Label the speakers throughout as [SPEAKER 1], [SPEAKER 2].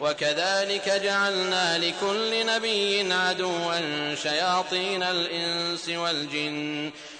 [SPEAKER 1] وكذلك جعلنا لكل نبي عدوا شياطين الإنس والجن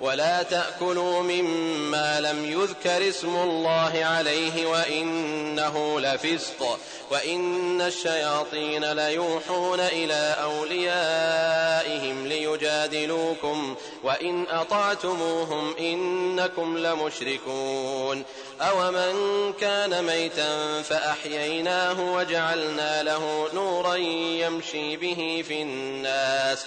[SPEAKER 1] ولا تأكلوا مما لم يذكر اسم الله عليه وإنه لفسق وإن الشياطين ليوحون إلى أوليائهم ليجادلوكم وإن أطعتموهم إنكم لمشركون أومن كان ميتا فأحييناه وجعلنا له نورا يمشي به في الناس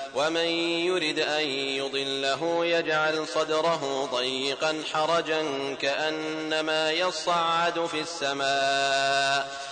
[SPEAKER 1] ومن يرد أن يضله يجعل صدره ضيقا حرجا كأنما يصعد في السماء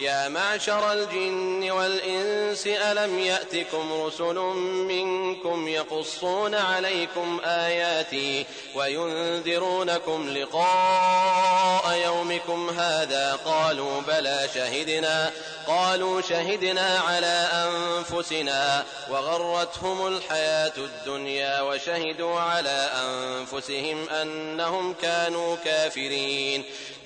[SPEAKER 1] يا معشر الجن والإنس ألم يأتكم رسل منكم يقصون عليكم آياتي وينذرونكم لقاء يومكم هذا؟ قالوا بلى شهدنا قالوا شهدنا على أنفسنا وغرتهم الحياة الدنيا وشهدوا على أنفسهم أنهم كانوا كافرين.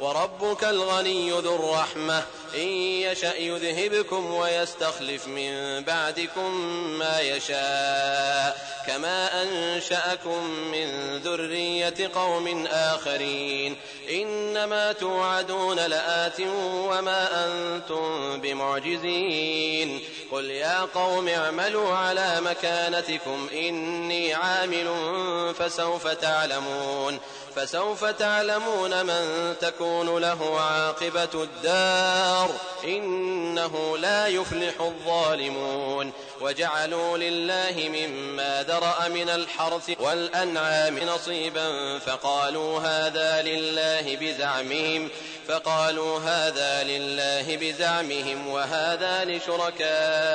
[SPEAKER 1] وربك الغني ذو الرحمة. إن يشأ يذهبكم ويستخلف من بعدكم ما يشاء. كما أنشأكم من ذرية قوم آخرين. إنما توعدون لآت وما أنتم بمعجزين. قل يا قوم اعملوا على مكانتكم. إني عامل فسوف تعلمون. فسوف تعلمون من تكون له عاقبة الدار إنه لا يفلح الظالمون وجعلوا لله مما ذرأ من الحرث والأنعام نصيبا فقالوا هذا لله بزعمهم فقالوا هذا لله بزعمهم وهذا لشركائنا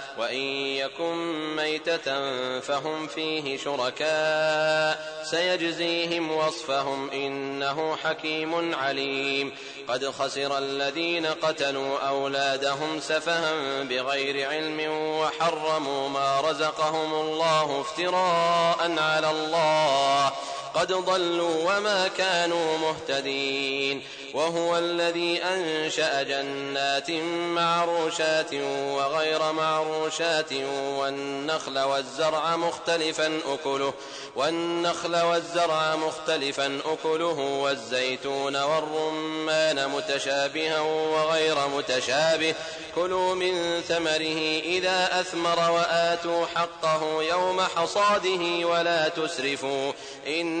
[SPEAKER 1] وإن يكن ميتة فهم فيه شركاء سيجزيهم وصفهم إنه حكيم عليم قد خسر الذين قتلوا أولادهم سفها بغير علم وحرموا ما رزقهم الله افتراء على الله قد ضلوا وما كانوا مهتدين وهو الذي أنشأ جنات معروشات وغير معروشات والنخل والزرع مختلفا أكله والنخل والزرع مختلفا أكله والزيتون والرمان متشابها وغير متشابه كلوا من ثمره إذا أثمر وآتوا حقه يوم حصاده ولا تسرفوا إن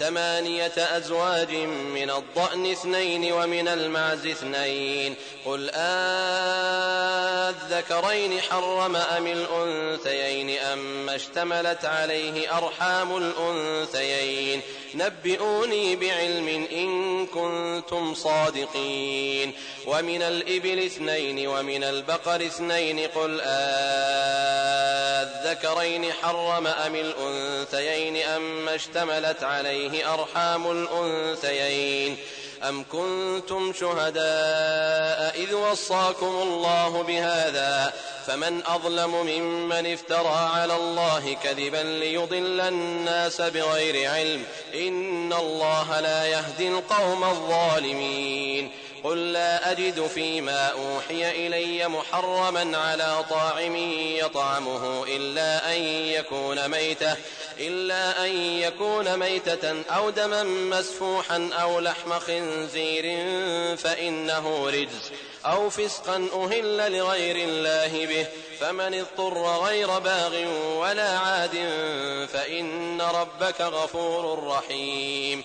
[SPEAKER 1] ثمانية أزواج من الضأن اثنين ومن المعز اثنين. قل آذكرين حرم أم الأنثيين أم اشتملت عليه أرحام الأنثيين. نبئوني بعلم إن كنتم صادقين. ومن الإبل اثنين ومن البقر اثنين قل آذكرين حرم أم الأنثيين أم اشتملت عليه أرحام الأنثيين أم كنتم شهداء إذ وصاكم الله بهذا فمن أظلم ممن افترى على الله كذبا ليضل الناس بغير علم إن الله لا يهدي القوم الظالمين قل لا أجد فيما أوحي إلي محرما على طاعم يطعمه إلا أن يكون ميتة إلا أن يكون ميتة أو دما مسفوحا أو لحم خنزير فإنه رجز أو فسقا أهل لغير الله به فمن اضطر غير باغ ولا عاد فإن ربك غفور رحيم.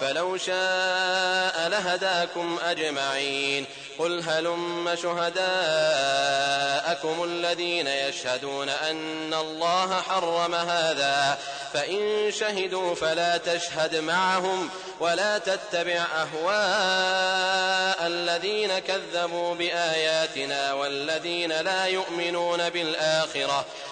[SPEAKER 1] فلو شاء لهداكم أجمعين. قل هلم شهداءكم الذين يشهدون أن الله حرم هذا. فإن شهدوا فلا تشهد معهم ولا تتبع أهواء الذين كذبوا بآياتنا والذين لا يؤمنون بالآخرة.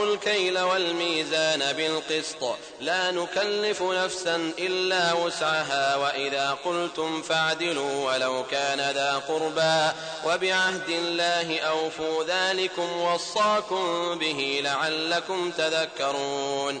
[SPEAKER 1] وأوفوا الكيل والميزان بالقسط. لا نكلف نفسا إلا وسعها وإذا قلتم فاعدلوا ولو كان ذا قربا وبعهد الله أوفوا ذلكم وصاكم به لعلكم تذكرون.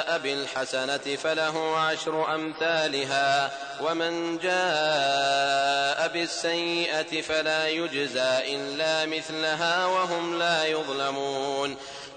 [SPEAKER 1] بالحسنة فله عشر أمثالها ومن جاء بالسيئة فلا يجزى إلا مثلها وهم لا يظلمون.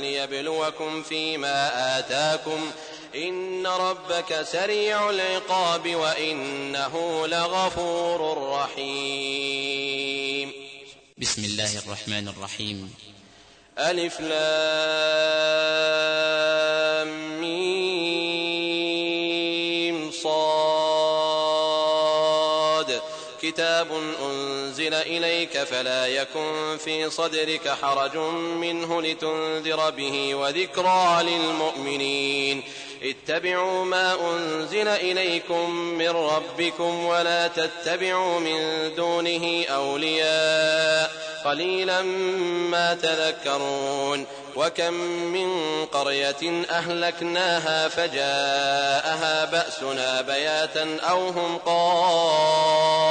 [SPEAKER 1] ليبلوكم فيما آتاكم إن ربك سريع العقاب وإنه لغفور رحيم.
[SPEAKER 2] بسم الله الرحمن الرحيم.
[SPEAKER 1] ألف لام ميم صاد. كتاب أنزل أنزل إليك فلا يكن في صدرك حرج منه لتنذر به وذكرى للمؤمنين اتبعوا ما أنزل إليكم من ربكم ولا تتبعوا من دونه أولياء قليلا ما تذكرون وكم من قرية أهلكناها فجاءها بأسنا بياتا أو هم قائلون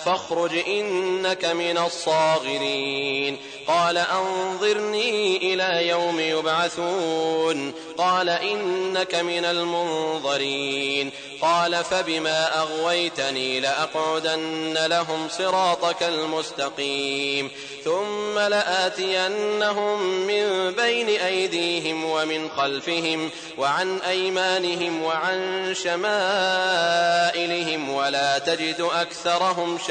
[SPEAKER 1] فاخرج إنك من الصاغرين. قال أنظرني إلى يوم يبعثون. قال إنك من المنظرين. قال فبما أغويتني لأقعدن لهم صراطك المستقيم. ثم لآتينهم من بين أيديهم ومن خلفهم وعن أيمانهم وعن شمائلهم ولا تجد أكثرهم شمائلهم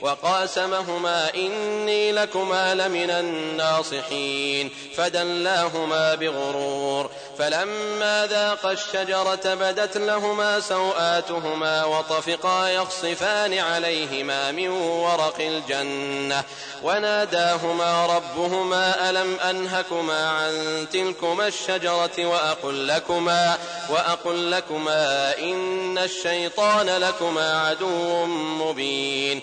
[SPEAKER 1] وقاسمهما إني لكما لمن الناصحين فدلاهما بغرور فلما ذاق الشجرة بدت لهما سوآتهما وطفقا يخصفان عليهما من ورق الجنة وناداهما ربهما ألم أنهكما عن تلكما الشجرة وأقل لكما وأقل لكما إن الشيطان لكما عدو مبين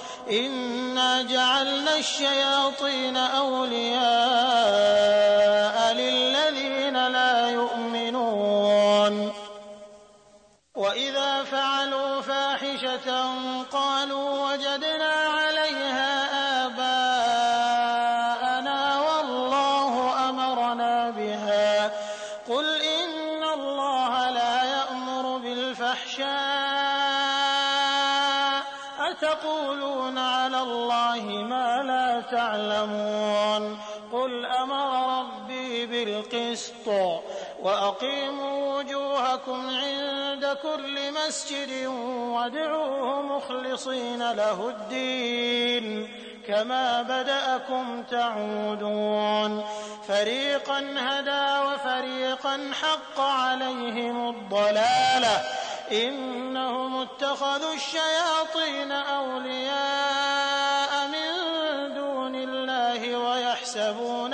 [SPEAKER 3] إنا جعلنا الشياطين أولياء وأقيموا وجوهكم عند كل مسجد وادعوه مخلصين له الدين كما بدأكم تعودون. فريقا هدى وفريقا حق عليهم الضلالة. إنهم اتخذوا الشياطين أولياء من دون الله ويحسبون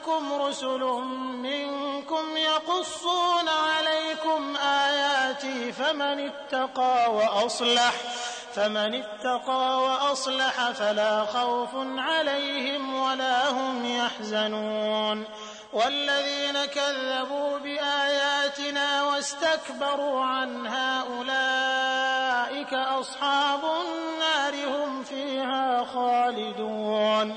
[SPEAKER 3] تأتيكم رسل منكم يقصون عليكم آياتي فمن اتقى وأصلح فمن اتقى وأصلح فلا خوف عليهم ولا هم يحزنون. والذين كذبوا بآياتنا واستكبروا عنها أولئك أصحاب النار هم فيها خالدون.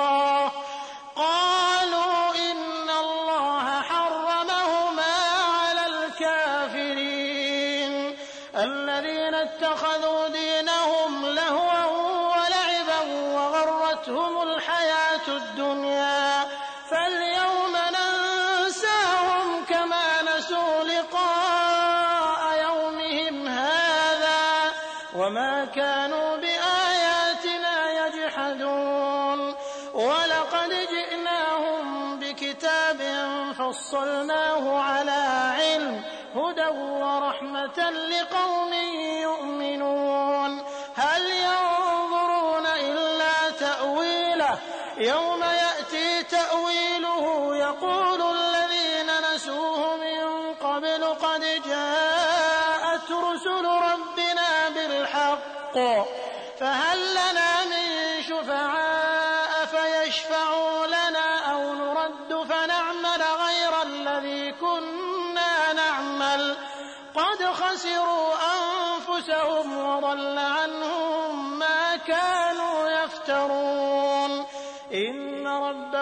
[SPEAKER 3] فصلناه على علم هدى ورحمة لقوم يؤمنون.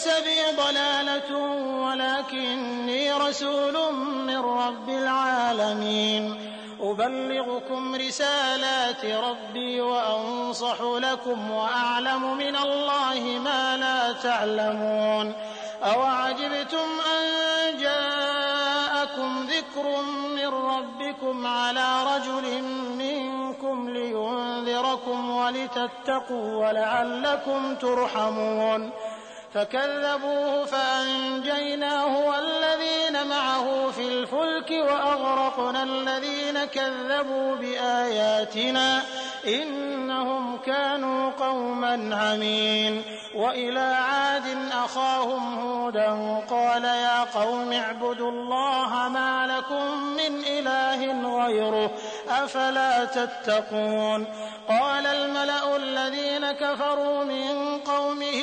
[SPEAKER 3] ليس بي ضلالة ولكني رسول من رب العالمين. أبلغكم رسالات ربي وأنصح لكم وأعلم من الله ما لا تعلمون. أوعجبتم أن جاءكم ذكر من ربكم على رجل منكم لينذركم ولتتقوا ولعلكم ترحمون. فكذبوه فأنجيناه والذين معه في الفلك وأغرقنا الذين كذبوا بآياتنا إنهم كانوا قوما عمين وإلى عاد أخاهم هودا قال يا قوم اعبدوا الله ما لكم من إله غيره أفلا تتقون قال الملأ الذين كفروا من قومه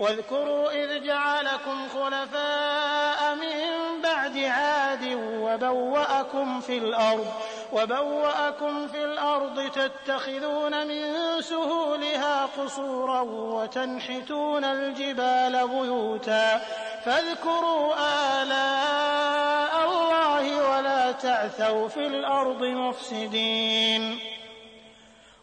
[SPEAKER 3] واذكروا إذ جعلكم خلفاء من بعد عاد وبوأكم في الأرض وبوأكم في الأرض تتخذون من سهولها قصورا وتنحتون الجبال بيوتا. فاذكروا آلاء الله ولا تعثوا في الأرض مفسدين.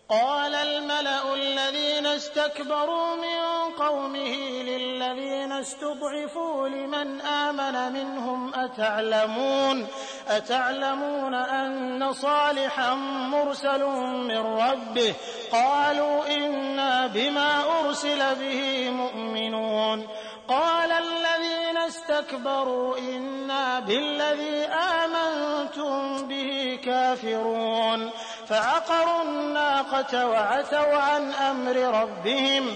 [SPEAKER 3] قال الملأ الذين استكبروا من قومه للذين استضعفوا لمن آمن منهم أتعلمون أتعلمون أن صالحا مرسل من ربه؟ قالوا إنا بما أرسل به مؤمنون. قال الذين استكبروا إنا بالذي آمنتم به كافرون. فعقروا الناقة وعتوا عن أمر ربهم.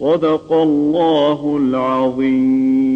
[SPEAKER 4] صدق الله العظيم.